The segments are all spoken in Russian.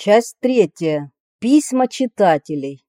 Часть третья. Письма читателей.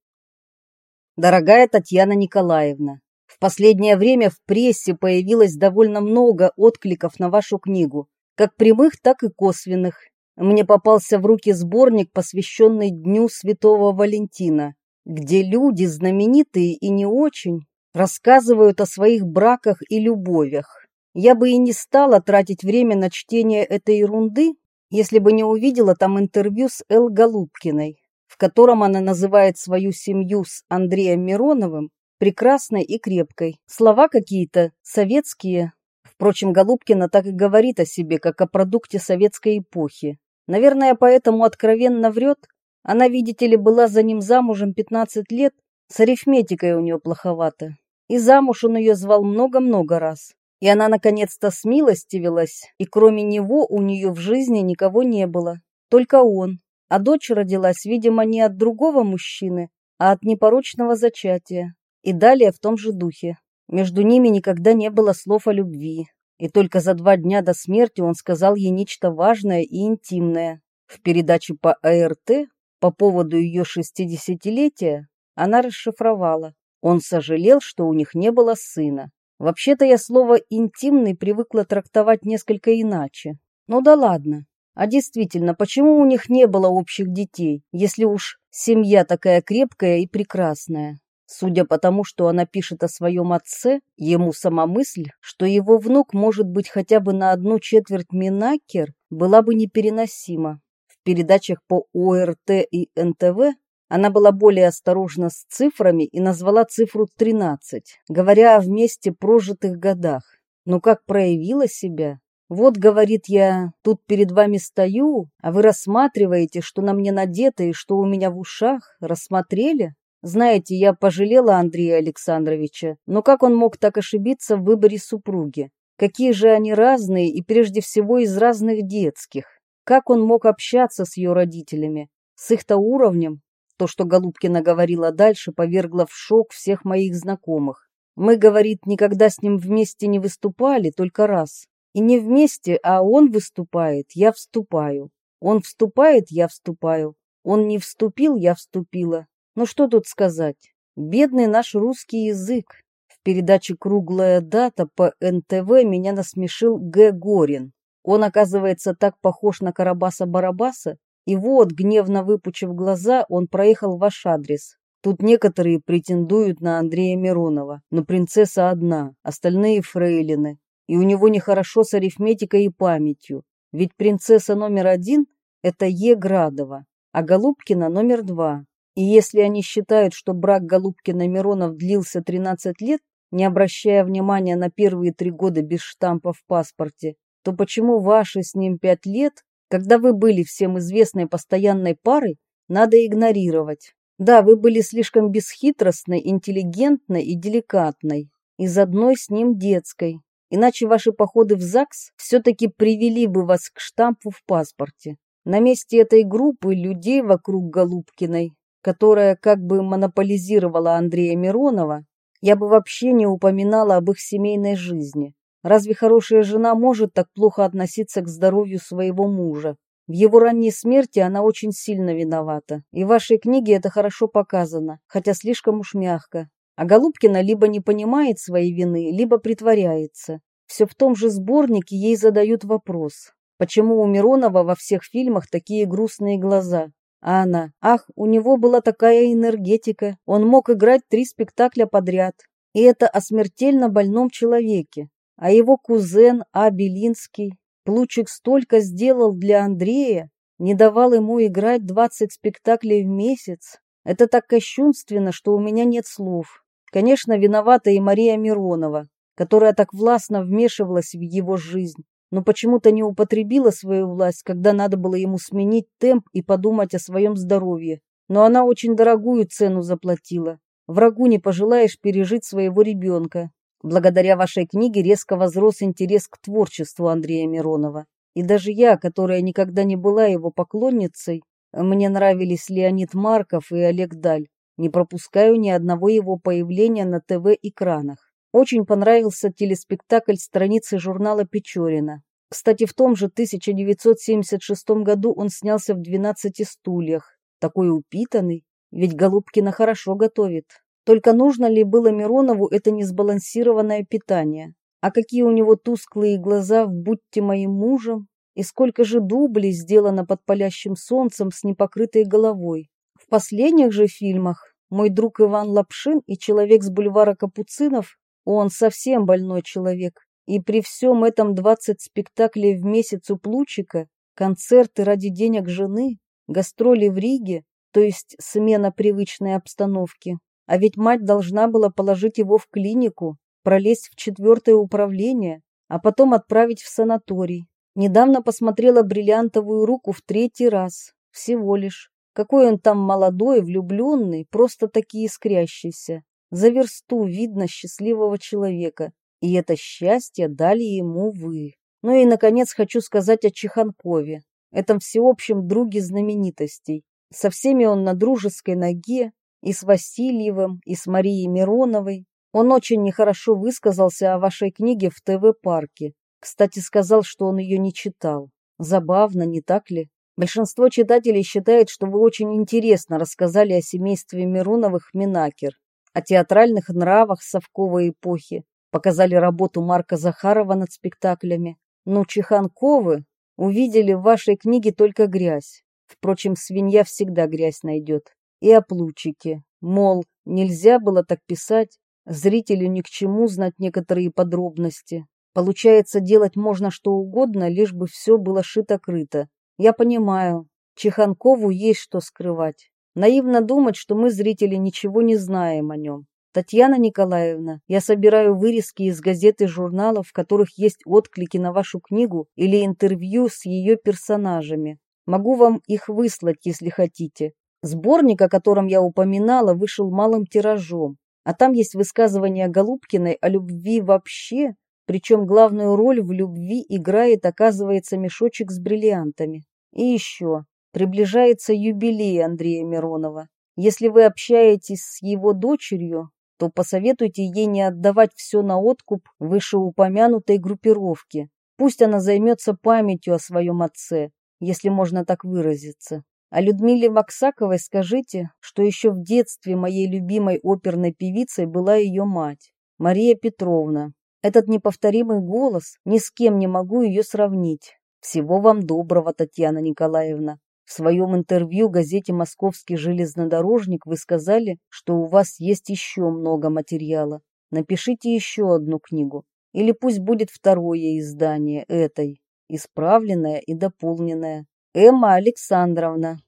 Дорогая Татьяна Николаевна, в последнее время в прессе появилось довольно много откликов на вашу книгу, как прямых, так и косвенных. Мне попался в руки сборник, посвященный Дню Святого Валентина, где люди, знаменитые и не очень, рассказывают о своих браках и любовях. Я бы и не стала тратить время на чтение этой ерунды, если бы не увидела там интервью с Эл Голубкиной, в котором она называет свою семью с Андреем Мироновым прекрасной и крепкой. Слова какие-то советские. Впрочем, Голубкина так и говорит о себе, как о продукте советской эпохи. Наверное, поэтому откровенно врет. Она, видите ли, была за ним замужем 15 лет, с арифметикой у нее плоховато. И замуж он ее звал много-много раз. И она наконец-то смилостивилась, и кроме него у нее в жизни никого не было, только он. А дочь родилась, видимо, не от другого мужчины, а от непорочного зачатия. И далее в том же духе. Между ними никогда не было слов о любви. И только за два дня до смерти он сказал ей нечто важное и интимное. В передаче по АРТ по поводу ее шестидесятилетия она расшифровала. Он сожалел, что у них не было сына. Вообще-то я слово «интимный» привыкла трактовать несколько иначе. Ну да ладно. А действительно, почему у них не было общих детей, если уж семья такая крепкая и прекрасная? Судя по тому, что она пишет о своем отце, ему сама мысль, что его внук может быть хотя бы на одну четверть Минакер, была бы непереносима. В передачах по ОРТ и НТВ она была более осторожна с цифрами и назвала цифру 13, говоря о вместе прожитых годах. Но как проявила себя? Вот, говорит я, тут перед вами стою, а вы рассматриваете, что на мне надето и что у меня в ушах. Рассмотрели? Знаете, я пожалела Андрея Александровича, но как он мог так ошибиться в выборе супруги? Какие же они разные и прежде всего из разных детских. Как он мог общаться с ее родителями? С их-то уровнем, то, что Голубкина говорила дальше, повергло в шок всех моих знакомых. Мы, говорит, никогда с ним вместе не выступали, только раз. И не вместе, а он выступает, я вступаю. Он вступает, я вступаю. Он не вступил, я вступила. Ну что тут сказать? Бедный наш русский язык. В передаче «Круглая дата» по НТВ меня насмешил Г. Горин. Он, оказывается, так похож на Карабаса-Барабаса, и вот, гневно выпучив глаза, он проехал в ваш адрес. Тут некоторые претендуют на Андрея Миронова, но принцесса одна, остальные фрейлины. И у него нехорошо с арифметикой и памятью. Ведь принцесса номер один – это Е. Градова, а Голубкина номер два. И если они считают, что брак Голубкина-Миронов длился 13 лет, не обращая внимания на первые три года без штампа в паспорте, то почему ваши с ним пять лет когда вы были всем известной постоянной парой, надо игнорировать. Да, вы были слишком бесхитростной, интеллигентной и деликатной, из одной с ним детской. Иначе ваши походы в ЗАГС все-таки привели бы вас к штампу в паспорте. На месте этой группы людей вокруг Голубкиной, которая как бы монополизировала Андрея Миронова, я бы вообще не упоминала об их семейной жизни. Разве хорошая жена может так плохо относиться к здоровью своего мужа? В его ранней смерти она очень сильно виновата, и в вашей книге это хорошо показано, хотя слишком уж мягко. А Голубкина либо не понимает своей вины, либо притворяется. Все в том же сборнике ей задают вопрос, почему у Миронова во всех фильмах такие грустные глаза? А она, ах, у него была такая энергетика, он мог играть три спектакля подряд. И это о смертельно больном человеке. А его кузен А. Белинский, Плучик столько сделал для Андрея, не давал ему играть 20 спектаклей в месяц. Это так кощунственно, что у меня нет слов. Конечно, виновата и Мария Миронова, которая так властно вмешивалась в его жизнь, но почему-то не употребила свою власть, когда надо было ему сменить темп и подумать о своем здоровье. Но она очень дорогую цену заплатила. Врагу не пожелаешь пережить своего ребенка. Благодаря вашей книге резко возрос интерес к творчеству Андрея Миронова. И даже я, которая никогда не была его поклонницей, мне нравились Леонид Марков и Олег Даль, не пропускаю ни одного его появления на ТВ-экранах. Очень понравился телеспектакль страницы журнала Печорина. Кстати, в том же 1976 году он снялся в «12 стульях». Такой упитанный, ведь Голубкина хорошо готовит. Только нужно ли было Миронову это несбалансированное питание? А какие у него тусклые глаза в «Будьте моим мужем» и сколько же дублей сделано под палящим солнцем с непокрытой головой. В последних же фильмах мой друг Иван Лапшин и человек с бульвара Капуцинов, он совсем больной человек, и при всем этом 20 спектаклей в месяц у Плучика, концерты ради денег жены, гастроли в Риге, то есть смена привычной обстановки. А ведь мать должна была положить его в клинику, пролезть в четвертое управление, а потом отправить в санаторий. Недавно посмотрела бриллиантовую руку в третий раз. Всего лишь. Какой он там молодой, влюбленный, просто-таки искрящийся. За версту видно счастливого человека. И это счастье дали ему вы. Ну и, наконец, хочу сказать о Чеханкове, этом всеобщем друге знаменитостей. Со всеми он на дружеской ноге, и с Васильевым, и с Марией Мироновой. Он очень нехорошо высказался о вашей книге в ТВ-парке. Кстати, сказал, что он ее не читал. Забавно, не так ли? Большинство читателей считает, что вы очень интересно рассказали о семействе Мироновых Минакер, о театральных нравах совковой эпохи, показали работу Марка Захарова над спектаклями. Но Чеханковы увидели в вашей книге только грязь. Впрочем, свинья всегда грязь найдет. И о Плучике. Мол, нельзя было так писать, зрителю ни к чему знать некоторые подробности. Получается, делать можно что угодно, лишь бы все было шито-крыто. Я понимаю, Чеханкову есть что скрывать. Наивно думать, что мы, зрители, ничего не знаем о нем. Татьяна Николаевна, я собираю вырезки из газет и журналов, в которых есть отклики на вашу книгу или интервью с ее персонажами. Могу вам их выслать, если хотите. Сборник, о котором я упоминала, вышел малым тиражом, а там есть высказывания Голубкиной о любви вообще причем главную роль в любви играет, оказывается, мешочек с бриллиантами. И еще, приближается юбилей Андрея Миронова. Если вы общаетесь с его дочерью, то посоветуйте ей не отдавать все на откуп вышеупомянутой группировке. Пусть она займется памятью о своем отце, если можно так выразиться. А Людмиле Максаковой скажите, что еще в детстве моей любимой оперной певицей была ее мать, Мария Петровна, этот неповторимый голос, ни с кем не могу ее сравнить. Всего вам доброго, Татьяна Николаевна. В своем интервью газете «Московский железнодорожник» вы сказали, что у вас есть еще много материала. Напишите еще одну книгу. Или пусть будет второе издание этой, исправленное и дополненное. Эмма Александровна.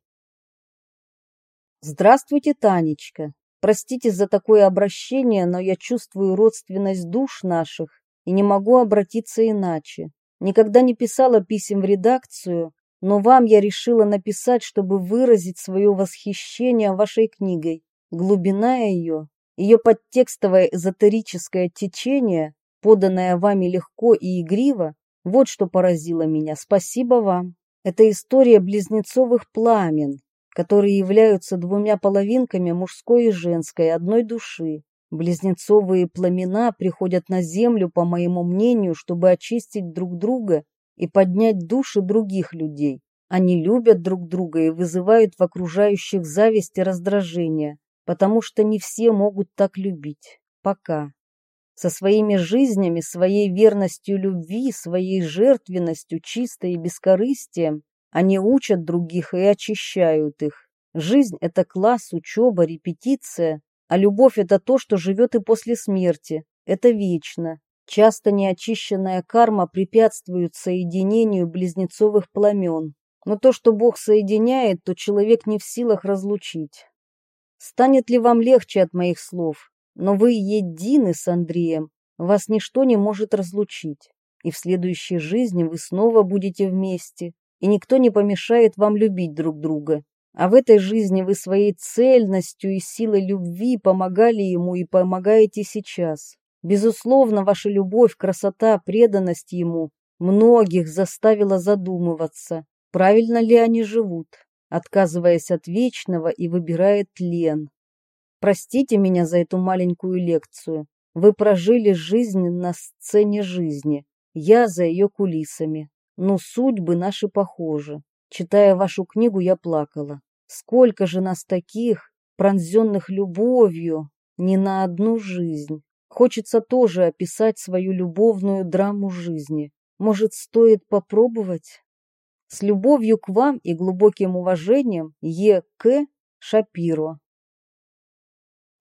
Здравствуйте, Танечка. Простите за такое обращение, но я чувствую родственность душ наших и не могу обратиться иначе. Никогда не писала писем в редакцию, но вам я решила написать, чтобы выразить свое восхищение вашей книгой. Глубина ее, ее подтекстовое эзотерическое течение, поданное вами легко и игриво, вот что поразило меня. Спасибо вам. Это история близнецовых пламен, которые являются двумя половинками мужской и женской одной души. Близнецовые пламена приходят на землю, по моему мнению, чтобы очистить друг друга и поднять души других людей. Они любят друг друга и вызывают в окружающих зависть и раздражение, потому что не все могут так любить. Пока. Со своими жизнями, своей верностью любви, своей жертвенностью, чистой и бескорыстием они учат других и очищают их. Жизнь – это класс, учеба, репетиция, а любовь – это то, что живет и после смерти. Это вечно. Часто неочищенная карма препятствует соединению близнецовых пламен. Но то, что Бог соединяет, то человек не в силах разлучить. Станет ли вам легче от моих слов? Но вы едины с Андреем, вас ничто не может разлучить. И в следующей жизни вы снова будете вместе, и никто не помешает вам любить друг друга. А в этой жизни вы своей цельностью и силой любви помогали ему и помогаете сейчас. Безусловно, ваша любовь, красота, преданность ему многих заставила задумываться, правильно ли они живут, отказываясь от вечного и выбирая тлен. Простите меня за эту маленькую лекцию. Вы прожили жизнь на сцене жизни. я за ее кулисами. Но судьбы наши похожи. Читая вашу книгу, я плакала. Сколько же нас таких, пронзенных любовью, не на одну жизнь. Хочется тоже описать свою любовную драму жизни. Может, стоит попробовать? С любовью к вам и глубоким уважением Е. К. Шапиро.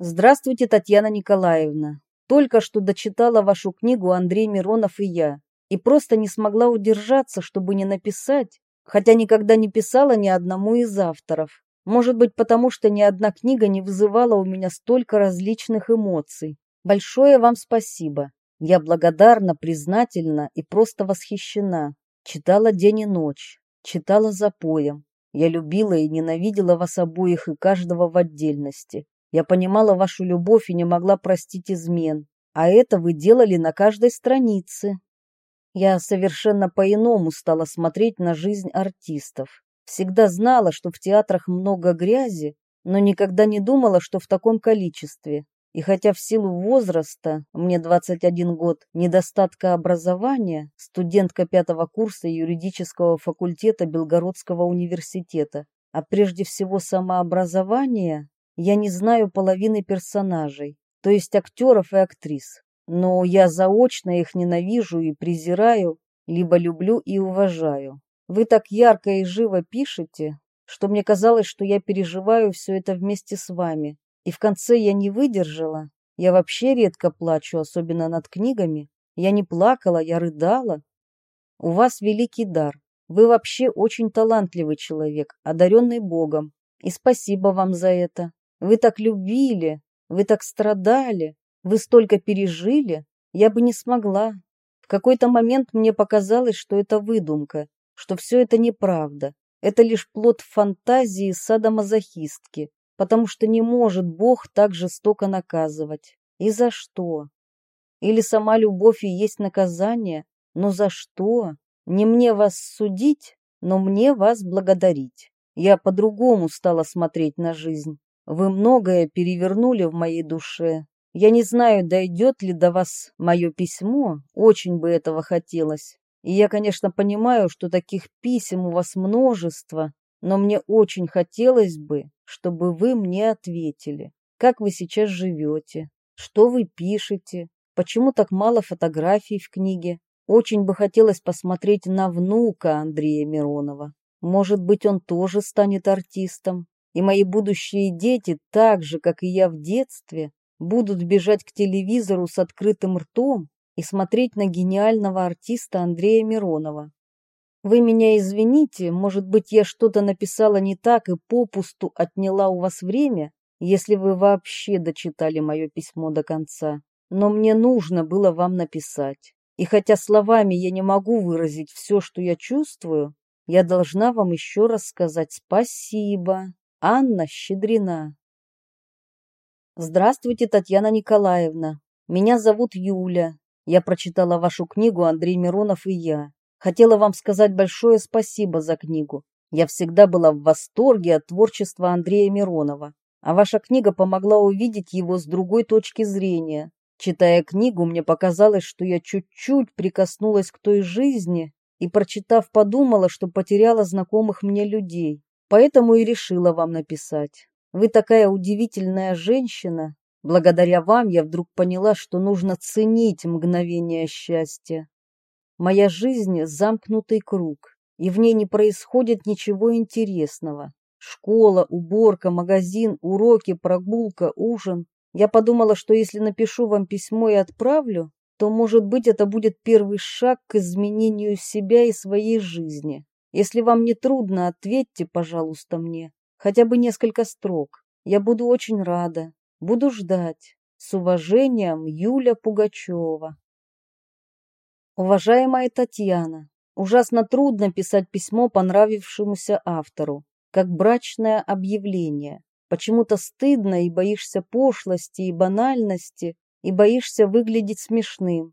Здравствуйте, Татьяна Николаевна. Только что дочитала вашу книгу Андрей Миронов и я, и просто не смогла удержаться, чтобы не написать, хотя никогда не писала ни одному из авторов. Может быть, потому что ни одна книга не вызывала у меня столько различных эмоций. Большое вам спасибо. Я благодарна, признательна и просто восхищена. Читала день и ночь читала запоем. Я любила и ненавидела вас обоих и каждого в отдельности. Я понимала вашу любовь и не могла простить измен. А это вы делали на каждой странице. Я совершенно по-иному стала смотреть на жизнь артистов. Всегда знала, что в театрах много грязи, но никогда не думала, что в таком количестве. И хотя в силу возраста, мне 21 год, недостатка образования, студентка пятого курса юридического факультета Белгородского университета, а прежде всего самообразования, я не знаю половины персонажей, то есть актеров и актрис. Но я заочно их ненавижу и презираю, либо люблю и уважаю. Вы так ярко и живо пишете, что мне казалось, что я переживаю все это вместе с вами, и в конце я не выдержала. Я вообще редко плачу, особенно над книгами. Я не плакала, я рыдала. У вас великий дар. Вы вообще очень талантливый человек, одаренный Богом. И спасибо вам за это. Вы так любили, вы так страдали, вы столько пережили. Я бы не смогла. В какой-то момент мне показалось, что это выдумка, что все это неправда. Это лишь плод фантазии садомазохистки, потому что не может Бог так жестоко наказывать. И за что? Или сама любовь и есть наказание? Но за что? Не мне вас судить, но мне вас благодарить. Я по-другому стала смотреть на жизнь. Вы многое перевернули в моей душе. Я не знаю, дойдет ли до вас мое письмо, очень бы этого хотелось. И я, конечно, понимаю, что таких писем у вас множество, но мне очень хотелось бы, чтобы вы мне ответили, как вы сейчас живете, что вы пишете, почему так мало фотографий в книге. Очень бы хотелось посмотреть на внука Андрея Миронова. Может быть, он тоже станет артистом. И мои будущие дети, так же, как и я в детстве, будут бежать к телевизору с открытым ртом и смотреть на гениального артиста Андрея Миронова. Вы меня извините, может быть, я что-то написала не так и попусту отняла у вас время, если вы вообще дочитали мое письмо до конца. Но мне нужно было вам написать. И хотя словами я не могу выразить все, что я чувствую, я должна вам еще раз сказать спасибо. Анна Щедрина. Здравствуйте, Татьяна Николаевна. Меня зовут Юля. Я прочитала вашу книгу «Андрей Миронов и я». Хотела вам сказать большое спасибо за книгу. Я всегда была в восторге от творчества Андрея Миронова, а ваша книга помогла увидеть его с другой точки зрения. Читая книгу, мне показалось, что я чуть-чуть прикоснулась к той жизни и, прочитав, подумала, что потеряла знакомых мне людей. Поэтому и решила вам написать. Вы такая удивительная женщина. Благодаря вам я вдруг поняла, что нужно ценить мгновение счастья. Моя жизнь – замкнутый круг, и в ней не происходит ничего интересного. Школа, уборка, магазин, уроки, прогулка, ужин. Я подумала, что если напишу вам письмо и отправлю, то, может быть, это будет первый шаг к изменению себя и своей жизни. Если вам не трудно, ответьте, пожалуйста, мне. Хотя бы несколько строк. Я буду очень рада. Буду ждать. С уважением, Юля Пугачева. Уважаемая Татьяна, ужасно трудно писать письмо понравившемуся автору, как брачное объявление. Почему-то стыдно и боишься пошлости и банальности, и боишься выглядеть смешным.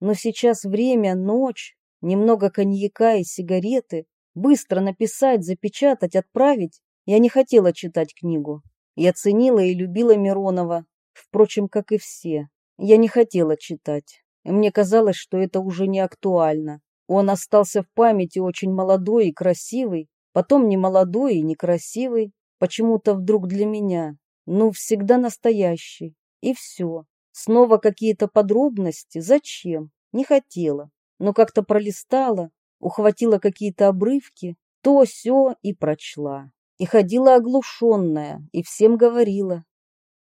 Но сейчас время, ночь, немного коньяка и сигареты, быстро написать, запечатать, отправить. Я не хотела читать книгу. Я ценила и любила Миронова, впрочем, как и все. Я не хотела читать. мне казалось, что это уже не актуально. Он остался в памяти очень молодой и красивый, потом не молодой и некрасивый, почему-то вдруг для меня, ну, всегда настоящий. И все. Снова какие-то подробности. Зачем? Не хотела. Но как-то пролистала, ухватила какие-то обрывки, то все и прочла. И ходила оглушенная, и всем говорила.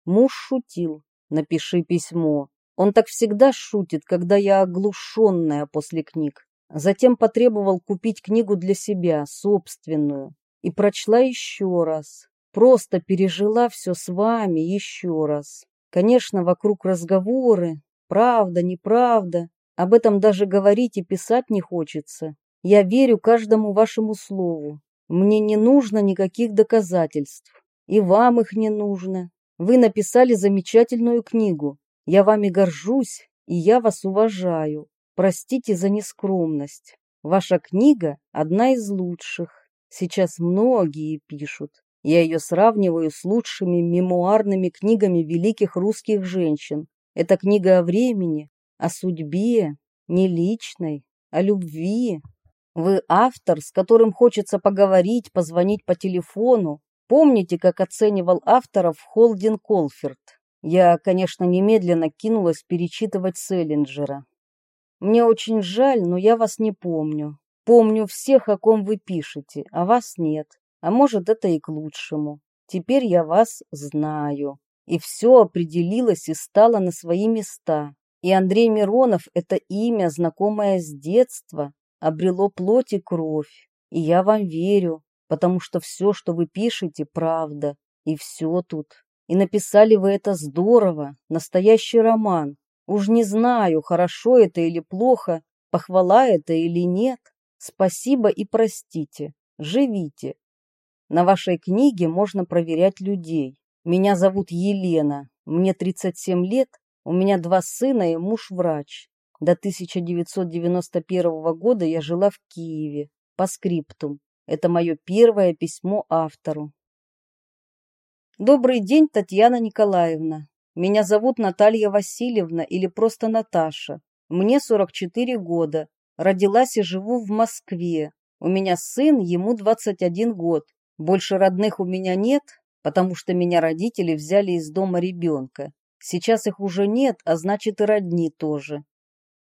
Муж шутил. Напиши письмо. Он так всегда шутит, когда я оглушенная после книг. Затем потребовал купить книгу для себя, собственную, и прочла еще раз. Просто пережила все с вами еще раз. Конечно, вокруг разговоры, правда, неправда. Об этом даже говорить и писать не хочется. Я верю каждому вашему слову. Мне не нужно никаких доказательств. И вам их не нужно. Вы написали замечательную книгу. Я вами горжусь, и я вас уважаю. Простите за нескромность. Ваша книга одна из лучших. Сейчас многие пишут. Я ее сравниваю с лучшими мемуарными книгами великих русских женщин. Это книга о времени, о судьбе, не личной, о любви. Вы автор, с которым хочется поговорить, позвонить по телефону. Помните, как оценивал авторов Холдин Колферт? Я, конечно, немедленно кинулась перечитывать Селлинджера. Мне очень жаль, но я вас не помню. Помню всех, о ком вы пишете, а вас нет. А может, это и к лучшему. Теперь я вас знаю. И все определилось и стало на свои места. И Андрей Миронов — это имя, знакомое с детства, обрело плоть и кровь. И я вам верю, потому что все, что вы пишете, правда. И все тут. И написали вы это здорово, настоящий роман. Уж не знаю, хорошо это или плохо, похвала это или нет. Спасибо и простите. Живите. На вашей книге можно проверять людей. Меня зовут Елена, мне 37 лет, у меня два сына и муж-врач. До 1991 года я жила в Киеве, по скриптум. Это мое первое письмо автору. Добрый день, Татьяна Николаевна. Меня зовут Наталья Васильевна или просто Наташа. Мне 44 года. Родилась и живу в Москве. У меня сын, ему 21 год. Больше родных у меня нет, потому что меня родители взяли из дома ребенка. Сейчас их уже нет, а значит и родни тоже.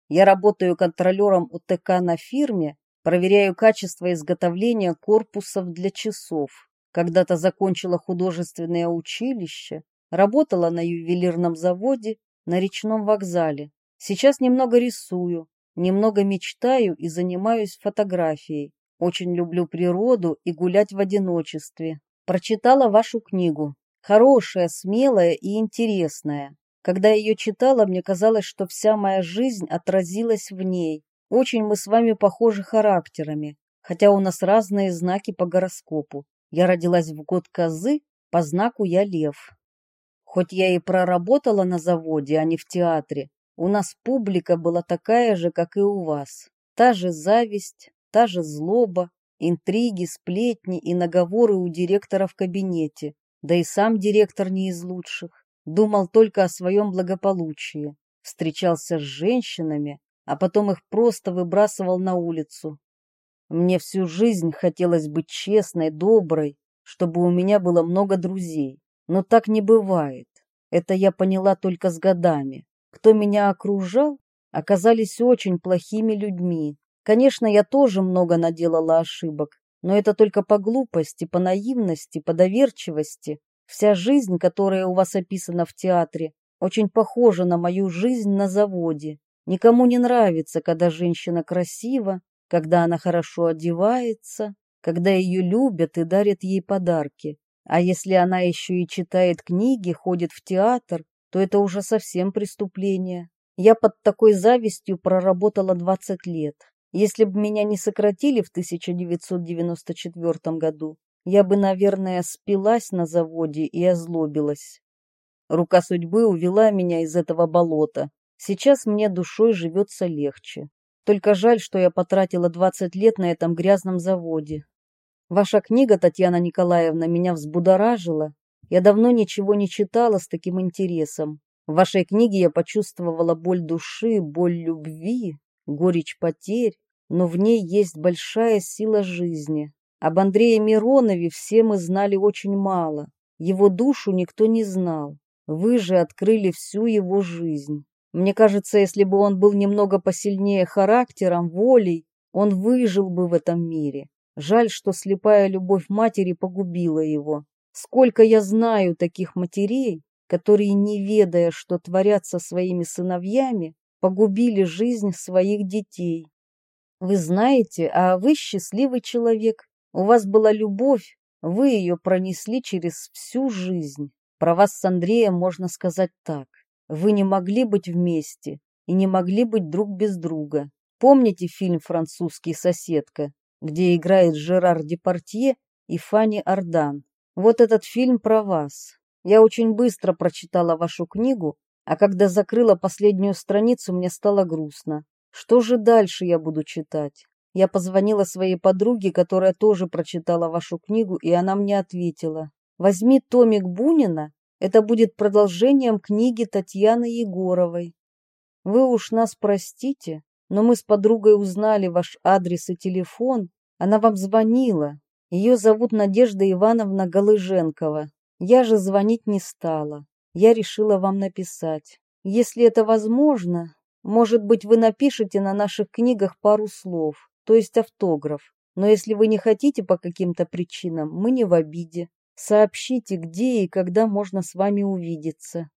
Я работаю контролером УТК на фирме, проверяю качество изготовления корпусов для часов. Когда-то закончила художественное училище, работала на ювелирном заводе, на речном вокзале. Сейчас немного рисую, немного мечтаю и занимаюсь фотографией. Очень люблю природу и гулять в одиночестве. Прочитала вашу книгу. Хорошая, смелая и интересная. Когда ее читала, мне казалось, что вся моя жизнь отразилась в ней. Очень мы с вами похожи характерами, хотя у нас разные знаки по гороскопу. Я родилась в год козы, по знаку я лев. Хоть я и проработала на заводе, а не в театре, у нас публика была такая же, как и у вас. Та же зависть, та же злоба, интриги, сплетни и наговоры у директора в кабинете. Да и сам директор не из лучших. Думал только о своем благополучии. Встречался с женщинами, а потом их просто выбрасывал на улицу. Мне всю жизнь хотелось быть честной, доброй, чтобы у меня было много друзей. Но так не бывает. Это я поняла только с годами. Кто меня окружал, оказались очень плохими людьми, Конечно, я тоже много наделала ошибок, но это только по глупости, по наивности, по доверчивости. Вся жизнь, которая у вас описана в театре, очень похожа на мою жизнь на заводе. Никому не нравится, когда женщина красива, когда она хорошо одевается, когда ее любят и дарят ей подарки. А если она еще и читает книги, ходит в театр, то это уже совсем преступление. Я под такой завистью проработала 20 лет. Если бы меня не сократили в 1994 году, я бы, наверное, спилась на заводе и озлобилась. Рука судьбы увела меня из этого болота. Сейчас мне душой живется легче. Только жаль, что я потратила 20 лет на этом грязном заводе. Ваша книга, Татьяна Николаевна, меня взбудоражила. Я давно ничего не читала с таким интересом. В вашей книге я почувствовала боль души, боль любви, горечь потерь, но в ней есть большая сила жизни. Об Андрее Миронове все мы знали очень мало. Его душу никто не знал. Вы же открыли всю его жизнь. Мне кажется, если бы он был немного посильнее характером, волей, он выжил бы в этом мире. Жаль, что слепая любовь матери погубила его. Сколько я знаю таких матерей, которые, не ведая, что творят со своими сыновьями, погубили жизнь своих детей. Вы знаете, а вы счастливый человек. У вас была любовь, вы ее пронесли через всю жизнь. Про вас с Андреем можно сказать так. Вы не могли быть вместе и не могли быть друг без друга. Помните фильм «Французский соседка», где играет Жерар Департье и Фанни Ардан? Вот этот фильм про вас. Я очень быстро прочитала вашу книгу, а когда закрыла последнюю страницу, мне стало грустно. Что же дальше я буду читать? Я позвонила своей подруге, которая тоже прочитала вашу книгу, и она мне ответила. Возьми томик Бунина, это будет продолжением книги Татьяны Егоровой. Вы уж нас простите, но мы с подругой узнали ваш адрес и телефон. Она вам звонила. Ее зовут Надежда Ивановна Голыженкова. Я же звонить не стала я решила вам написать. Если это возможно, может быть, вы напишете на наших книгах пару слов, то есть автограф. Но если вы не хотите по каким-то причинам, мы не в обиде. Сообщите, где и когда можно с вами увидеться.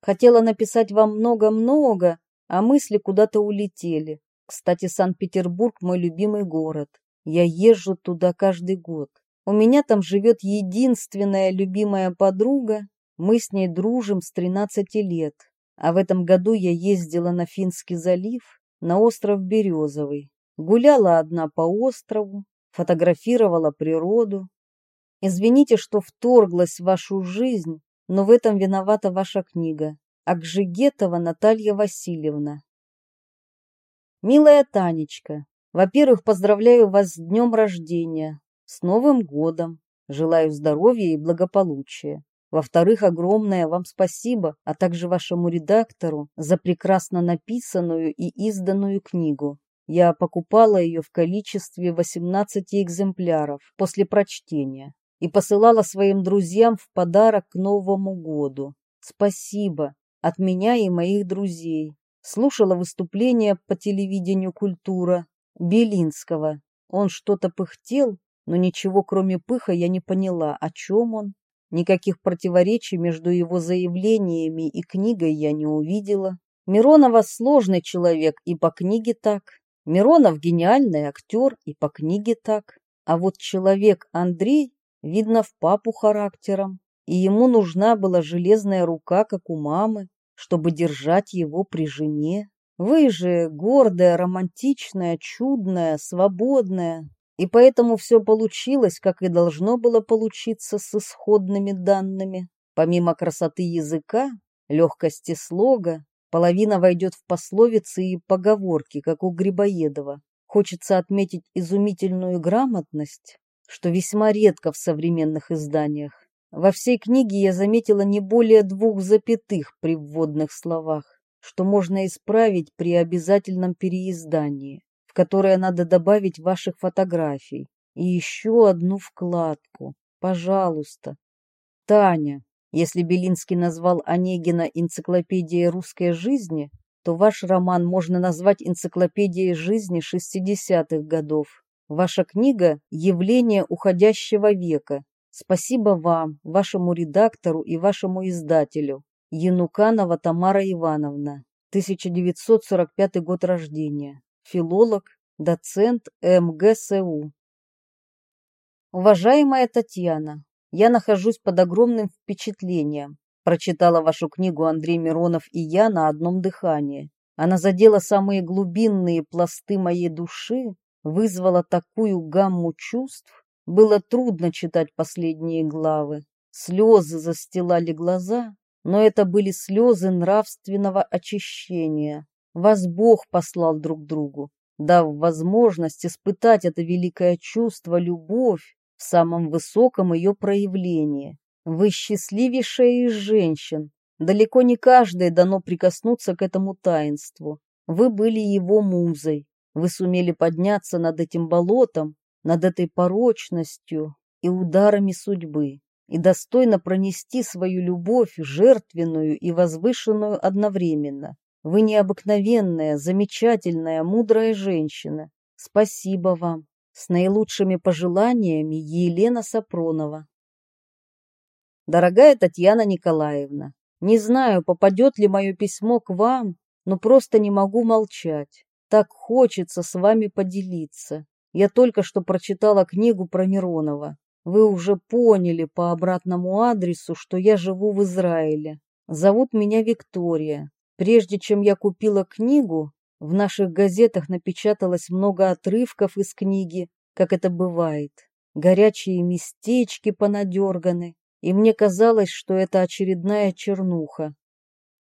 Хотела написать вам много-много, а мысли куда-то улетели. Кстати, Санкт-Петербург – мой любимый город. Я езжу туда каждый год. У меня там живет единственная любимая подруга, мы с ней дружим с 13 лет, а в этом году я ездила на Финский залив, на остров Березовый. Гуляла одна по острову, фотографировала природу. Извините, что вторглась в вашу жизнь, но в этом виновата ваша книга. Акжигетова Наталья Васильевна. Милая Танечка, во-первых, поздравляю вас с днем рождения, с Новым годом. Желаю здоровья и благополучия. Во-вторых, огромное вам спасибо, а также вашему редактору за прекрасно написанную и изданную книгу. Я покупала ее в количестве 18 экземпляров после прочтения и посылала своим друзьям в подарок к Новому году. Спасибо от меня и моих друзей. Слушала выступление по телевидению «Культура» Белинского. Он что-то пыхтел, но ничего кроме пыха я не поняла, о чем он. Никаких противоречий между его заявлениями и книгой я не увидела. Миронова сложный человек и по книге так. Миронов гениальный актер и по книге так. А вот человек Андрей, видно, в папу характером. И ему нужна была железная рука, как у мамы, чтобы держать его при жене. Вы же гордая, романтичная, чудная, свободная, и поэтому все получилось, как и должно было получиться с исходными данными. Помимо красоты языка, легкости слога, половина войдет в пословицы и поговорки, как у Грибоедова. Хочется отметить изумительную грамотность, что весьма редко в современных изданиях. Во всей книге я заметила не более двух запятых при вводных словах, что можно исправить при обязательном переиздании которое надо добавить ваших фотографий. И еще одну вкладку. Пожалуйста. Таня, если Белинский назвал Онегина энциклопедией русской жизни, то ваш роман можно назвать энциклопедией жизни 60-х годов. Ваша книга – явление уходящего века. Спасибо вам, вашему редактору и вашему издателю. Януканова Тамара Ивановна, 1945 год рождения филолог, доцент МГСУ. Уважаемая Татьяна, я нахожусь под огромным впечатлением. Прочитала вашу книгу Андрей Миронов и я на одном дыхании. Она задела самые глубинные пласты моей души, вызвала такую гамму чувств. Было трудно читать последние главы. Слезы застилали глаза, но это были слезы нравственного очищения. Вас Бог послал друг другу, дав возможность испытать это великое чувство, любовь, в самом высоком ее проявлении. Вы счастливейшая из женщин, Далеко не каждой дано прикоснуться к этому таинству. Вы были его музой. Вы сумели подняться над этим болотом, над этой порочностью и ударами судьбы, и достойно пронести свою любовь, жертвенную и возвышенную одновременно. Вы необыкновенная, замечательная, мудрая женщина. Спасибо вам. С наилучшими пожеланиями Елена Сапронова. Дорогая Татьяна Николаевна, не знаю, попадет ли мое письмо к вам, но просто не могу молчать. Так хочется с вами поделиться. Я только что прочитала книгу про Миронова. Вы уже поняли по обратному адресу, что я живу в Израиле. Зовут меня Виктория. Прежде чем я купила книгу, в наших газетах напечаталось много отрывков из книги, как это бывает. Горячие местечки понадерганы, и мне казалось, что это очередная чернуха.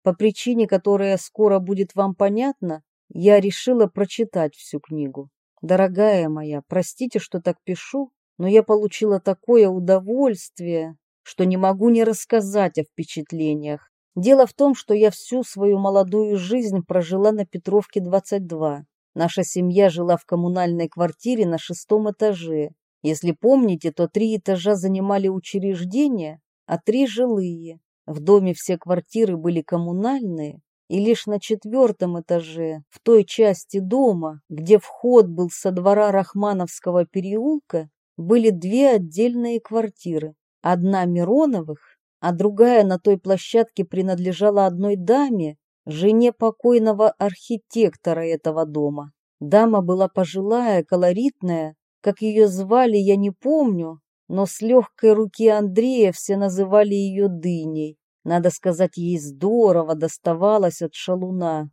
По причине, которая скоро будет вам понятна, я решила прочитать всю книгу. Дорогая моя, простите, что так пишу, но я получила такое удовольствие, что не могу не рассказать о впечатлениях. Дело в том, что я всю свою молодую жизнь прожила на Петровке 22. Наша семья жила в коммунальной квартире на шестом этаже, если помните, то три этажа занимали учреждения, а три жилые. В доме все квартиры были коммунальные, и лишь на четвертом этаже, в той части дома, где вход был со двора Рахмановского переулка, были две отдельные квартиры. Одна Мироновых, а другая на той площадке принадлежала одной даме, жене покойного архитектора этого дома. Дама была пожилая, колоритная, как ее звали, я не помню, но с легкой руки Андрея все называли ее дыней. Надо сказать, ей здорово доставалось от шалуна.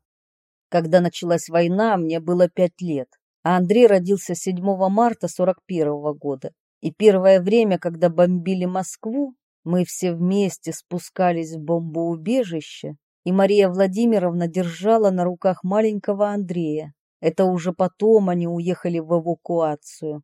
Когда началась война, мне было пять лет, а Андрей родился 7 марта 41 -го года. И первое время, когда бомбили Москву, мы все вместе спускались в бомбоубежище, и Мария Владимировна держала на руках маленького Андрея. Это уже потом они уехали в эвакуацию.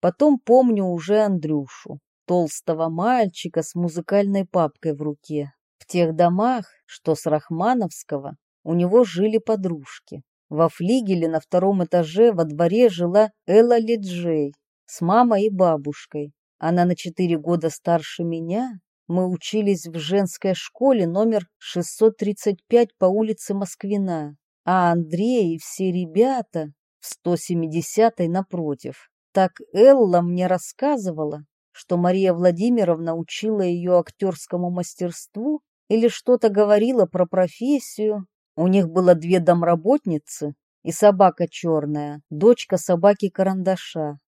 Потом помню уже Андрюшу, толстого мальчика с музыкальной папкой в руке. В тех домах, что с Рахмановского, у него жили подружки. Во флигеле на втором этаже во дворе жила Элла Лиджей с мамой и бабушкой. Она на четыре года старше меня. Мы учились в женской школе номер 635 по улице Москвина а Андрей и все ребята в 170-й напротив. Так Элла мне рассказывала, что Мария Владимировна учила ее актерскому мастерству или что-то говорила про профессию. У них было две домработницы и собака черная, дочка собаки-карандаша.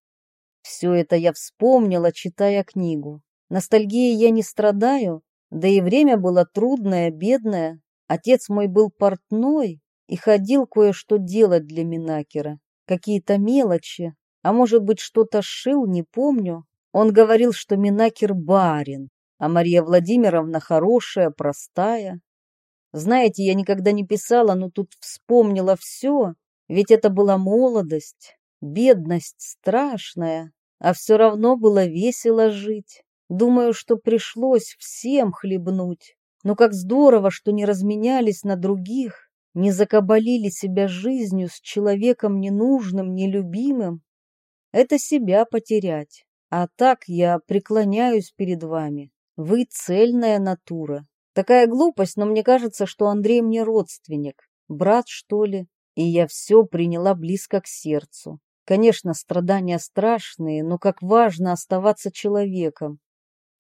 Все это я вспомнила, читая книгу. Ностальгией я не страдаю, да и время было трудное, бедное. Отец мой был портной, и ходил кое-что делать для Минакера. Какие-то мелочи, а может быть что-то шил, не помню. Он говорил, что Минакер барин, а Мария Владимировна хорошая, простая. Знаете, я никогда не писала, но тут вспомнила все, ведь это была молодость, бедность страшная, а все равно было весело жить. Думаю, что пришлось всем хлебнуть. Но как здорово, что не разменялись на других, не закабалили себя жизнью с человеком ненужным, нелюбимым, это себя потерять. А так я преклоняюсь перед вами. Вы цельная натура. Такая глупость, но мне кажется, что Андрей мне родственник, брат, что ли, и я все приняла близко к сердцу. Конечно, страдания страшные, но как важно оставаться человеком.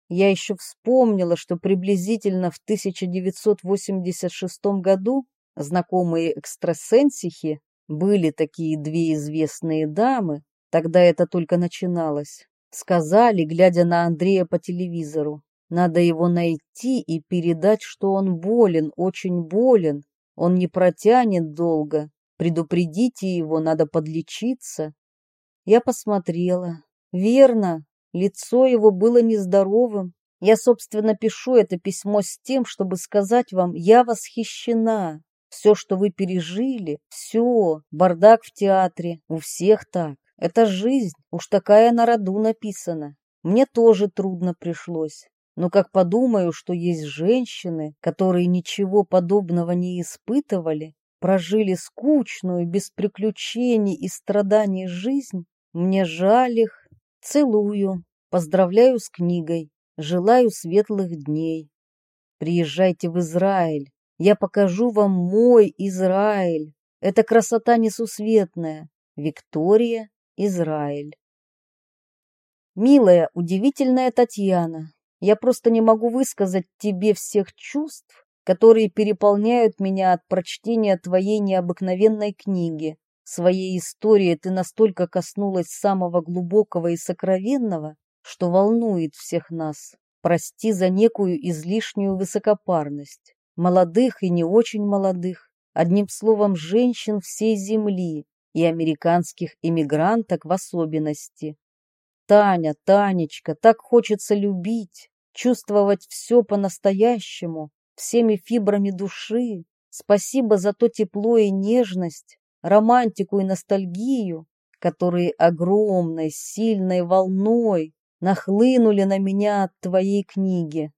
Я еще вспомнила, что приблизительно в 1986 году Знакомые экстрасенсихи были такие две известные дамы, тогда это только начиналось. Сказали, глядя на Андрея по телевизору, надо его найти и передать, что он болен, очень болен, он не протянет долго, предупредите его, надо подлечиться. Я посмотрела. Верно, лицо его было нездоровым. Я, собственно, пишу это письмо с тем, чтобы сказать вам, я восхищена. Все, что вы пережили, все, бардак в театре, у всех так. Это жизнь, уж такая на роду написана. Мне тоже трудно пришлось. Но как подумаю, что есть женщины, которые ничего подобного не испытывали, прожили скучную, без приключений и страданий жизнь, мне жаль их. Целую, поздравляю с книгой, желаю светлых дней. Приезжайте в Израиль, я покажу вам мой Израиль. Это красота несусветная. Виктория, Израиль. Милая, удивительная Татьяна, я просто не могу высказать тебе всех чувств, которые переполняют меня от прочтения твоей необыкновенной книги. Своей истории ты настолько коснулась самого глубокого и сокровенного, что волнует всех нас. Прости за некую излишнюю высокопарность. Молодых и не очень молодых, одним словом, женщин всей земли и американских иммигранток в особенности. Таня, Танечка, так хочется любить, чувствовать все по-настоящему, всеми фибрами души. Спасибо за то тепло и нежность, романтику и ностальгию, которые огромной, сильной волной нахлынули на меня от твоей книги.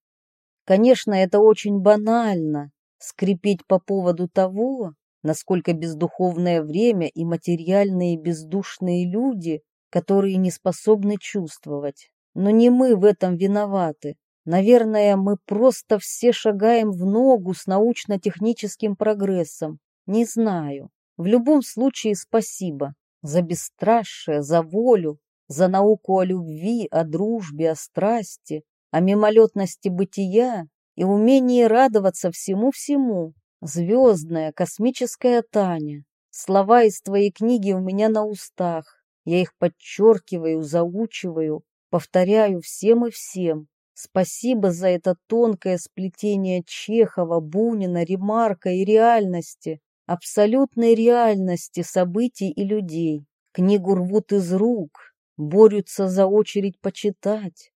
Конечно, это очень банально — скрипеть по поводу того, насколько бездуховное время и материальные бездушные люди, которые не способны чувствовать. Но не мы в этом виноваты. Наверное, мы просто все шагаем в ногу с научно-техническим прогрессом. Не знаю. В любом случае спасибо за бесстрашие, за волю, за науку о любви, о дружбе, о страсти, о мимолетности бытия и умении радоваться всему-всему. Звездная, космическая Таня. Слова из твоей книги у меня на устах. Я их подчеркиваю, заучиваю, повторяю всем и всем. Спасибо за это тонкое сплетение Чехова, Бунина, Ремарка и реальности, абсолютной реальности событий и людей. Книгу рвут из рук, борются за очередь почитать.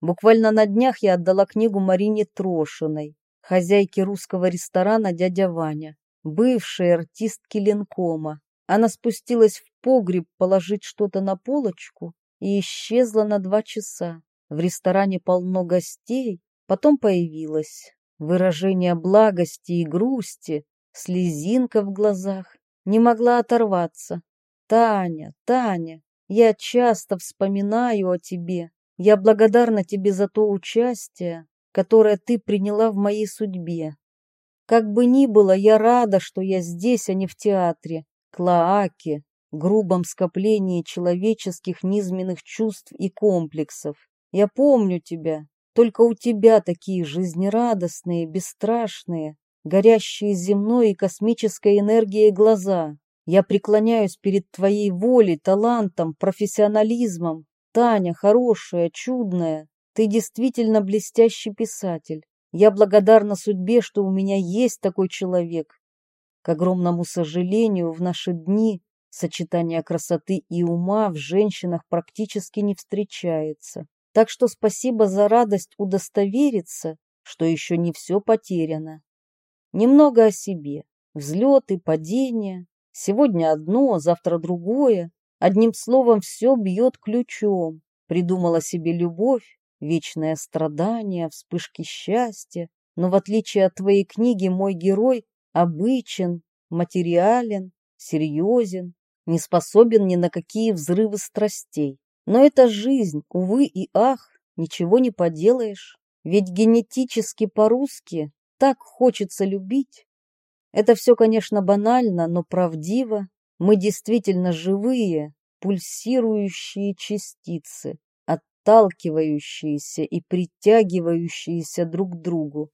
Буквально на днях я отдала книгу Марине Трошиной, хозяйке русского ресторана «Дядя Ваня», бывшей артистки Ленкома. Она спустилась в погреб положить что-то на полочку и исчезла на два часа. В ресторане полно гостей, потом появилась. Выражение благости и грусти, слезинка в глазах. Не могла оторваться. Таня, Таня, я часто вспоминаю о тебе. Я благодарна тебе за то участие, которое ты приняла в моей судьбе. Как бы ни было, я рада, что я здесь, а не в театре, клоаке, грубом скоплении человеческих низменных чувств и комплексов. Я помню тебя, только у тебя такие жизнерадостные, бесстрашные, горящие земной и космической энергией глаза. Я преклоняюсь перед твоей волей, талантом, профессионализмом. Таня, хорошая, чудная, ты действительно блестящий писатель. Я благодарна судьбе, что у меня есть такой человек. К огромному сожалению, в наши дни сочетание красоты и ума в женщинах практически не встречается. Так что спасибо за радость удостовериться, что еще не все потеряно. Немного о себе. Взлеты, падения. Сегодня одно, завтра другое. Одним словом, все бьет ключом. Придумала себе любовь, вечное страдание, вспышки счастья. Но в отличие от твоей книги, мой герой обычен, материален, серьезен, не способен ни на какие взрывы страстей. Но это жизнь, увы и ах, ничего не поделаешь. Ведь генетически по-русски так хочется любить. Это все, конечно, банально, но правдиво. Мы действительно живые, пульсирующие частицы, отталкивающиеся и притягивающиеся друг к другу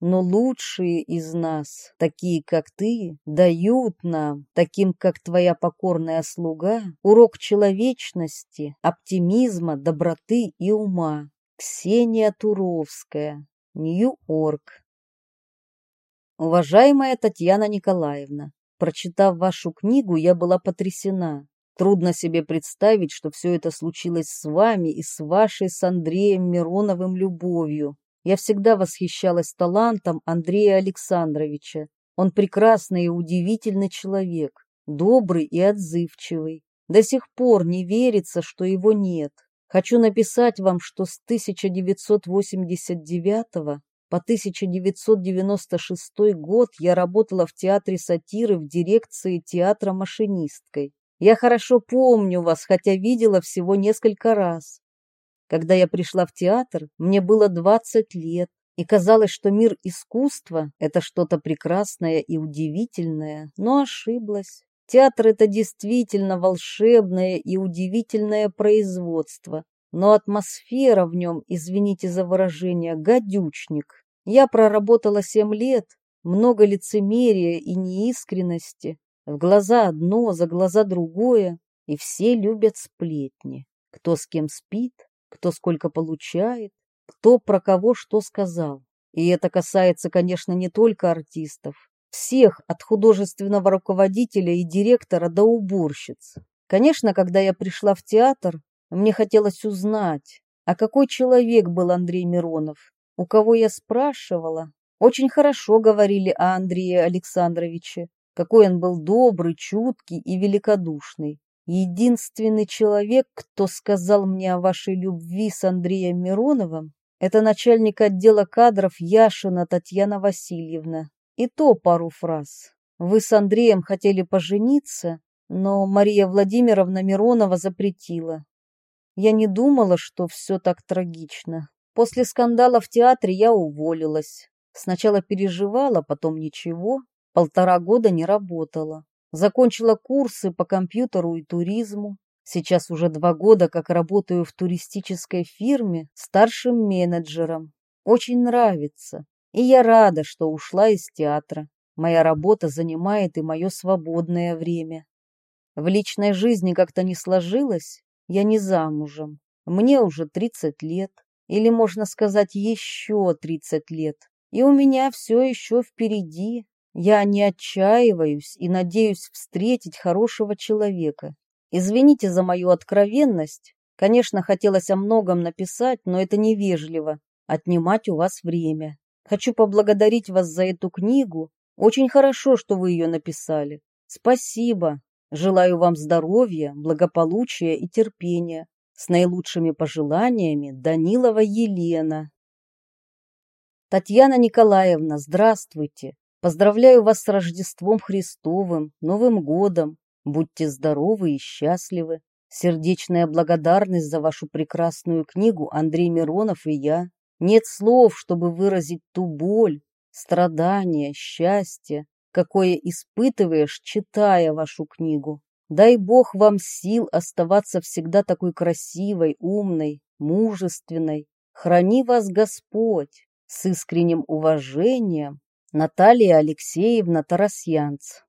но лучшие из нас, такие как ты, дают нам, таким как твоя покорная слуга, урок человечности, оптимизма, доброты и ума. Ксения Туровская, Нью-Йорк. Уважаемая Татьяна Николаевна, прочитав вашу книгу, я была потрясена. Трудно себе представить, что все это случилось с вами и с вашей с Андреем Мироновым любовью. Я всегда восхищалась талантом Андрея Александровича. Он прекрасный и удивительный человек, добрый и отзывчивый. До сих пор не верится, что его нет. Хочу написать вам, что с 1989 по 1996 год я работала в театре сатиры в дирекции театра машинисткой. Я хорошо помню вас, хотя видела всего несколько раз. Когда я пришла в театр, мне было 20 лет, и казалось, что мир искусства – это что-то прекрасное и удивительное, но ошиблась. Театр – это действительно волшебное и удивительное производство, но атмосфера в нем, извините за выражение, гадючник. Я проработала семь лет, много лицемерия и неискренности, в глаза одно, за глаза другое, и все любят сплетни. Кто с кем спит, кто сколько получает, кто про кого что сказал. И это касается, конечно, не только артистов, всех, от художественного руководителя и директора до уборщиц. Конечно, когда я пришла в театр, мне хотелось узнать, а какой человек был Андрей Миронов, у кого я спрашивала. Очень хорошо говорили о Андрее Александровиче, какой он был добрый, чуткий и великодушный. Единственный человек, кто сказал мне о вашей любви с Андреем Мироновым, это начальник отдела кадров Яшина Татьяна Васильевна. И то пару фраз. Вы с Андреем хотели пожениться, но Мария Владимировна Миронова запретила. Я не думала, что все так трагично. После скандала в театре я уволилась. Сначала переживала, потом ничего. Полтора года не работала. Закончила курсы по компьютеру и туризму. Сейчас уже два года, как работаю в туристической фирме старшим менеджером. Очень нравится. И я рада, что ушла из театра. Моя работа занимает и мое свободное время. В личной жизни как-то не сложилось. Я не замужем. Мне уже 30 лет. Или, можно сказать, еще 30 лет. И у меня все еще впереди. Я не отчаиваюсь и надеюсь встретить хорошего человека. Извините за мою откровенность. Конечно, хотелось о многом написать, но это невежливо – отнимать у вас время. Хочу поблагодарить вас за эту книгу. Очень хорошо, что вы ее написали. Спасибо. Желаю вам здоровья, благополучия и терпения. С наилучшими пожеланиями, Данилова Елена. Татьяна Николаевна, здравствуйте. Поздравляю вас с Рождеством Христовым, Новым годом. Будьте здоровы и счастливы. Сердечная благодарность за вашу прекрасную книгу Андрей Миронов и я. Нет слов, чтобы выразить ту боль, страдание, счастье, какое испытываешь, читая вашу книгу. Дай Бог вам сил оставаться всегда такой красивой, умной, мужественной. Храни вас Господь с искренним уважением, Наталья Алексеевна Тарасьянц.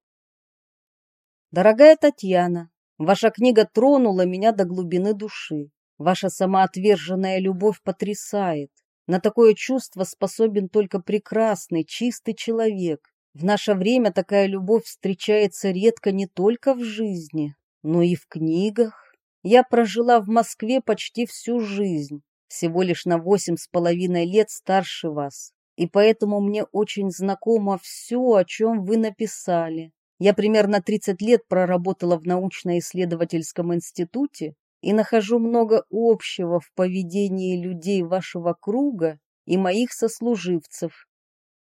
Дорогая Татьяна, ваша книга тронула меня до глубины души. Ваша самоотверженная любовь потрясает. На такое чувство способен только прекрасный, чистый человек. В наше время такая любовь встречается редко не только в жизни, но и в книгах. Я прожила в Москве почти всю жизнь, всего лишь на восемь с половиной лет старше вас и поэтому мне очень знакомо все, о чем вы написали. Я примерно 30 лет проработала в научно-исследовательском институте и нахожу много общего в поведении людей вашего круга и моих сослуживцев.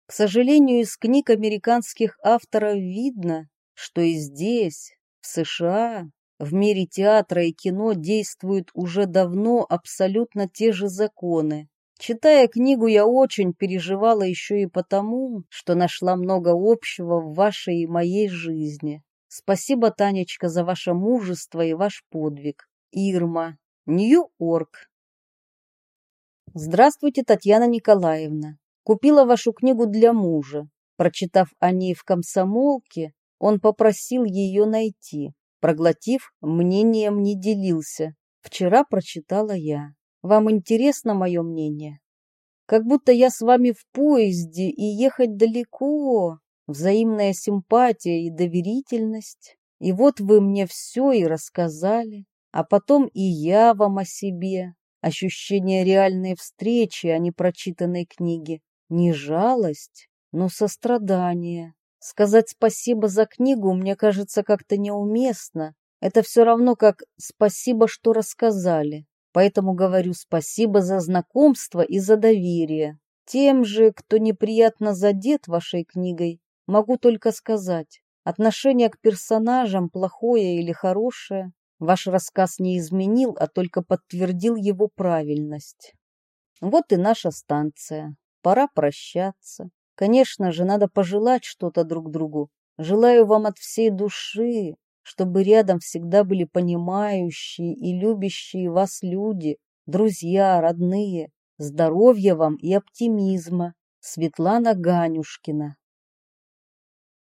К сожалению, из книг американских авторов видно, что и здесь, в США, в мире театра и кино действуют уже давно абсолютно те же законы. Читая книгу, я очень переживала еще и потому, что нашла много общего в вашей и моей жизни. Спасибо, Танечка, за ваше мужество и ваш подвиг. Ирма, Нью-Йорк. Здравствуйте, Татьяна Николаевна. Купила вашу книгу для мужа. Прочитав о ней в комсомолке, он попросил ее найти. Проглотив, мнением не делился. Вчера прочитала я. Вам интересно мое мнение? Как будто я с вами в поезде и ехать далеко. Взаимная симпатия и доверительность. И вот вы мне все и рассказали. А потом и я вам о себе. Ощущение реальной встречи, а не прочитанной книги. Не жалость, но сострадание. Сказать спасибо за книгу мне кажется как-то неуместно. Это все равно как «спасибо, что рассказали». Поэтому говорю спасибо за знакомство и за доверие. Тем же, кто неприятно задет вашей книгой, могу только сказать, отношение к персонажам плохое или хорошее, ваш рассказ не изменил, а только подтвердил его правильность. Вот и наша станция. Пора прощаться. Конечно же, надо пожелать что-то друг другу. Желаю вам от всей души, чтобы рядом всегда были понимающие и любящие вас люди, друзья, родные. Здоровья вам и оптимизма. Светлана Ганюшкина.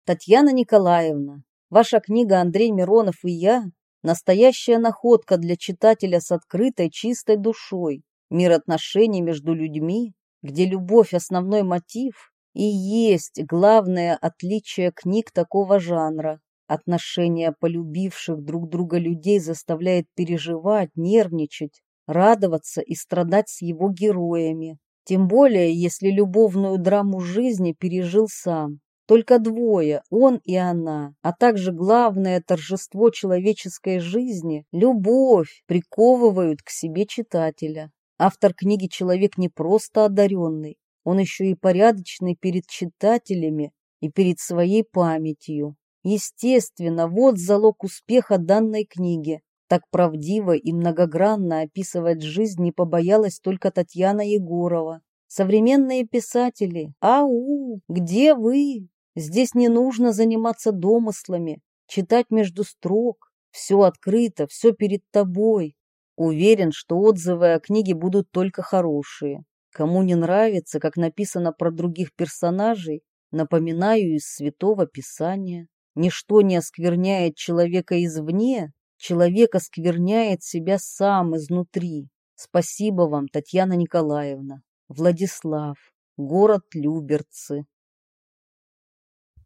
Татьяна Николаевна, ваша книга «Андрей Миронов и я» – настоящая находка для читателя с открытой чистой душой, мир отношений между людьми, где любовь – основной мотив, и есть главное отличие книг такого жанра. Отношения полюбивших друг друга людей заставляет переживать, нервничать, радоваться и страдать с его героями. Тем более, если любовную драму жизни пережил сам. Только двое, он и она, а также главное торжество человеческой жизни – любовь, приковывают к себе читателя. Автор книги человек не просто одаренный, он еще и порядочный перед читателями и перед своей памятью. Естественно, вот залог успеха данной книги. Так правдиво и многогранно описывать жизнь не побоялась только Татьяна Егорова. Современные писатели, ау, где вы? Здесь не нужно заниматься домыслами, читать между строк. Все открыто, все перед тобой. Уверен, что отзывы о книге будут только хорошие. Кому не нравится, как написано про других персонажей, напоминаю из Святого Писания. Ничто не оскверняет человека извне, человек оскверняет себя сам изнутри. Спасибо вам, Татьяна Николаевна. Владислав, город Люберцы.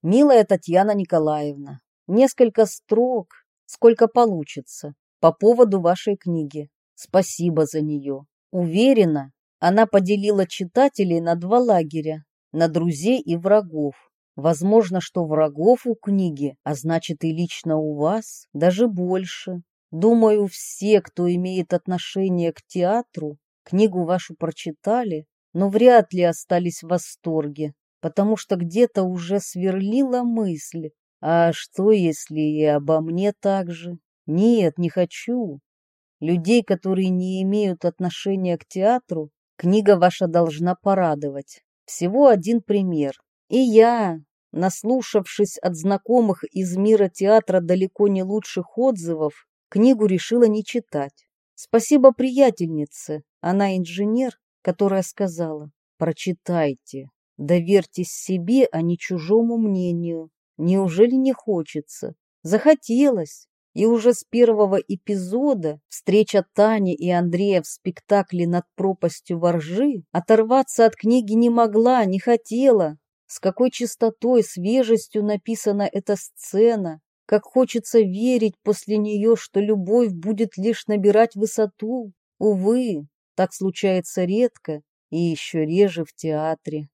Милая Татьяна Николаевна, несколько строк, сколько получится, по поводу вашей книги. Спасибо за нее. Уверена, она поделила читателей на два лагеря, на друзей и врагов. Возможно, что врагов у книги, а значит и лично у вас, даже больше. Думаю, все, кто имеет отношение к театру, книгу вашу прочитали, но вряд ли остались в восторге, потому что где-то уже сверлила мысль, а что, если и обо мне так же? Нет, не хочу. Людей, которые не имеют отношения к театру, Книга ваша должна порадовать. Всего один пример. И я, наслушавшись от знакомых из мира театра далеко не лучших отзывов, книгу решила не читать. Спасибо приятельнице, она инженер, которая сказала, прочитайте, доверьтесь себе, а не чужому мнению. Неужели не хочется? Захотелось. И уже с первого эпизода встреча Тани и Андрея в спектакле «Над пропастью воржи» оторваться от книги не могла, не хотела. С какой чистотой, свежестью написана эта сцена, как хочется верить после нее, что любовь будет лишь набирать высоту. Увы, так случается редко и еще реже в театре.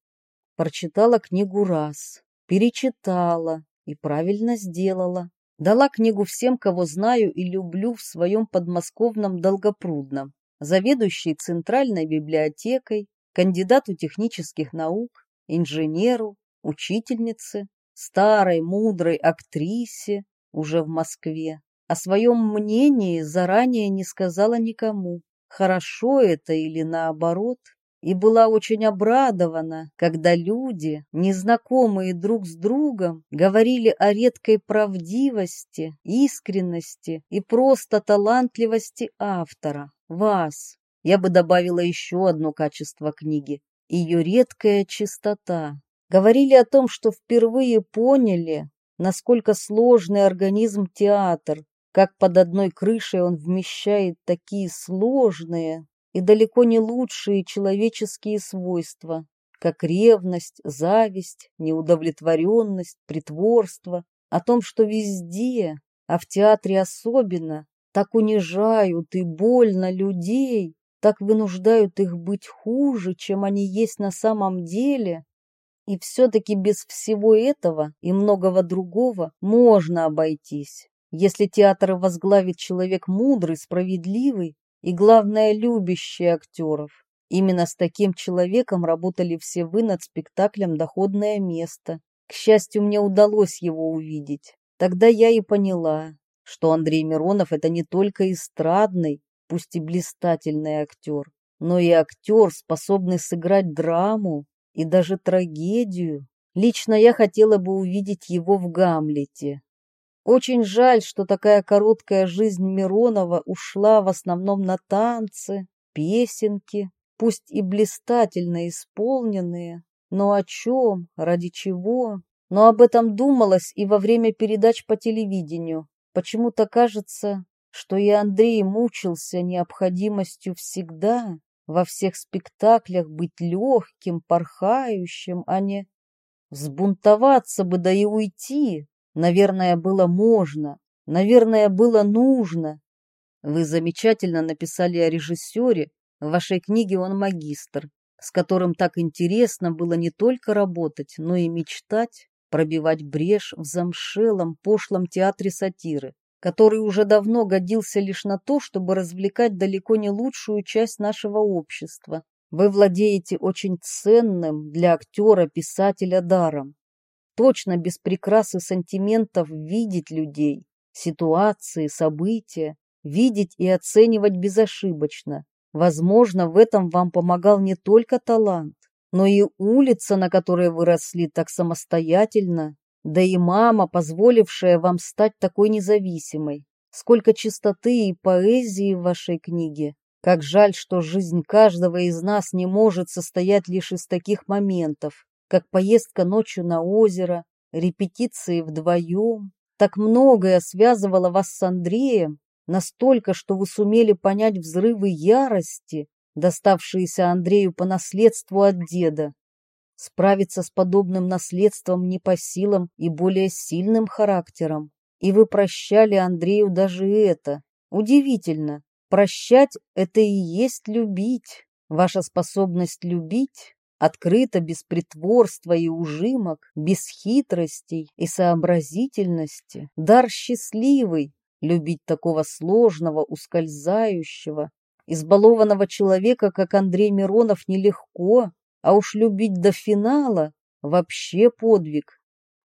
Прочитала книгу раз, перечитала и правильно сделала. Дала книгу всем, кого знаю и люблю в своем подмосковном Долгопрудном, заведующей Центральной библиотекой, кандидату технических наук, инженеру, учительнице, старой мудрой актрисе уже в Москве. О своем мнении заранее не сказала никому, хорошо это или наоборот, и была очень обрадована, когда люди, незнакомые друг с другом, говорили о редкой правдивости, искренности и просто талантливости автора, вас. Я бы добавила еще одно качество книги – ее редкая чистота. Говорили о том, что впервые поняли, насколько сложный организм театр, как под одной крышей он вмещает такие сложные, и далеко не лучшие человеческие свойства, как ревность, зависть, неудовлетворенность, притворство, о том, что везде, а в театре особенно, так унижают и больно людей, так вынуждают их быть хуже, чем они есть на самом деле. И все-таки без всего этого и многого другого можно обойтись. Если театр возглавит человек мудрый, справедливый, и, главное, любящие актеров. Именно с таким человеком работали все вы над спектаклем «Доходное место». К счастью, мне удалось его увидеть. Тогда я и поняла, что Андрей Миронов – это не только эстрадный, пусть и блистательный актер, но и актер, способный сыграть драму и даже трагедию. Лично я хотела бы увидеть его в «Гамлете». Очень жаль, что такая короткая жизнь Миронова ушла в основном на танцы, песенки, пусть и блистательно исполненные, но о чем, ради чего? Но об этом думалось и во время передач по телевидению. Почему-то кажется, что и Андрей мучился необходимостью всегда во всех спектаклях быть легким, порхающим, а не взбунтоваться бы да и уйти. Наверное, было можно, наверное, было нужно. Вы замечательно написали о режиссере, в вашей книге он магистр, с которым так интересно было не только работать, но и мечтать, пробивать брешь в замшелом, пошлом театре сатиры который уже давно годился лишь на то, чтобы развлекать далеко не лучшую часть нашего общества. Вы владеете очень ценным для актера-писателя даром. Точно без прикрас и сантиментов видеть людей, ситуации, события, видеть и оценивать безошибочно. Возможно, в этом вам помогал не только талант, но и улица, на которой вы росли так самостоятельно, да и мама, позволившая вам стать такой независимой. Сколько чистоты и поэзии в вашей книге. Как жаль, что жизнь каждого из нас не может состоять лишь из таких моментов, как поездка ночью на озеро, репетиции вдвоем. Так многое связывало вас с Андреем, настолько, что вы сумели понять взрывы ярости, доставшиеся Андрею по наследству от деда. Справиться с подобным наследством не по силам и более сильным характером. И вы прощали Андрею даже это. Удивительно. Прощать — это и есть любить. Ваша способность любить открыто, без притворства и ужимок, без хитростей и сообразительности. Дар счастливый — любить такого сложного, ускользающего, избалованного человека, как Андрей Миронов, нелегко, а уж любить до финала — вообще подвиг.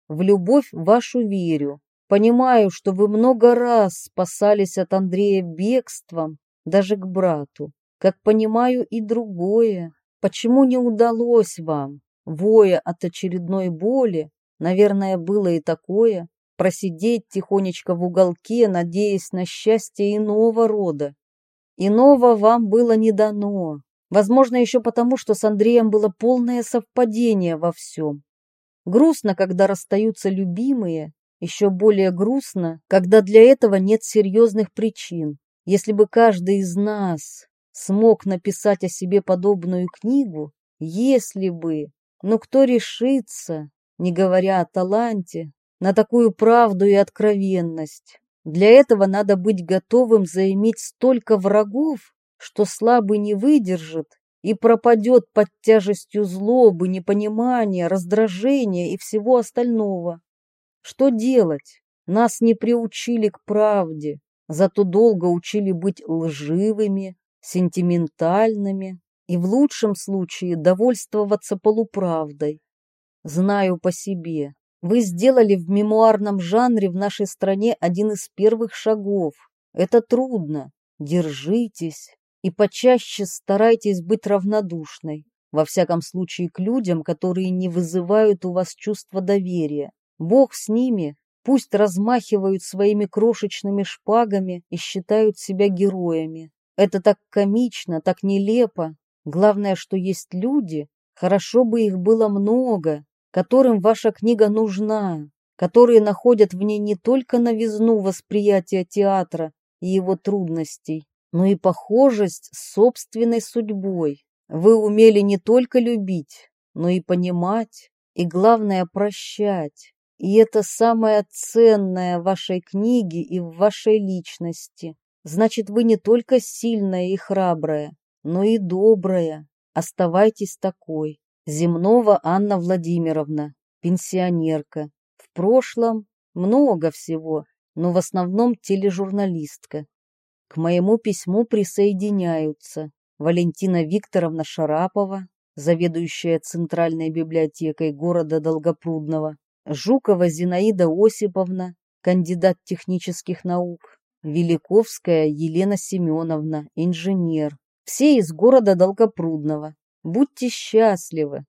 В любовь вашу верю. Понимаю, что вы много раз спасались от Андрея бегством, даже к брату. Как понимаю и другое. Почему не удалось вам, воя от очередной боли, наверное, было и такое, просидеть тихонечко в уголке, надеясь на счастье иного рода? Иного вам было не дано, Возможно, еще потому, что с Андреем было полное совпадение во всем. Грустно, когда расстаются любимые, еще более грустно, когда для этого нет серьезных причин. Если бы каждый из нас смог написать о себе подобную книгу, если бы, но кто решится, не говоря о таланте, на такую правду и откровенность? Для этого надо быть готовым заиметь столько врагов, что слабый не выдержит и пропадет под тяжестью злобы, непонимания, раздражения и всего остального. Что делать? Нас не приучили к правде, зато долго учили быть лживыми, сентиментальными и в лучшем случае довольствоваться полуправдой. Знаю по себе. Вы сделали в мемуарном жанре в нашей стране один из первых шагов. Это трудно. Держитесь и почаще старайтесь быть равнодушной, во всяком случае к людям, которые не вызывают у вас чувства доверия. Бог с ними, пусть размахивают своими крошечными шпагами и считают себя героями. Это так комично, так нелепо. Главное, что есть люди, хорошо бы их было много, которым ваша книга нужна, которые находят в ней не только новизну восприятия театра и его трудностей, но и похожесть с собственной судьбой. Вы умели не только любить, но и понимать, и, главное, прощать. И это самое ценное в вашей книге и в вашей личности. Значит, вы не только сильная и храбрая, но и добрая. Оставайтесь такой. Земнова Анна Владимировна, пенсионерка. В прошлом много всего, но в основном тележурналистка. К моему письму присоединяются Валентина Викторовна Шарапова, заведующая Центральной библиотекой города Долгопрудного, Жукова Зинаида Осиповна, кандидат технических наук, Великовская Елена Семеновна, инженер. Все из города Долгопрудного. Будьте счастливы.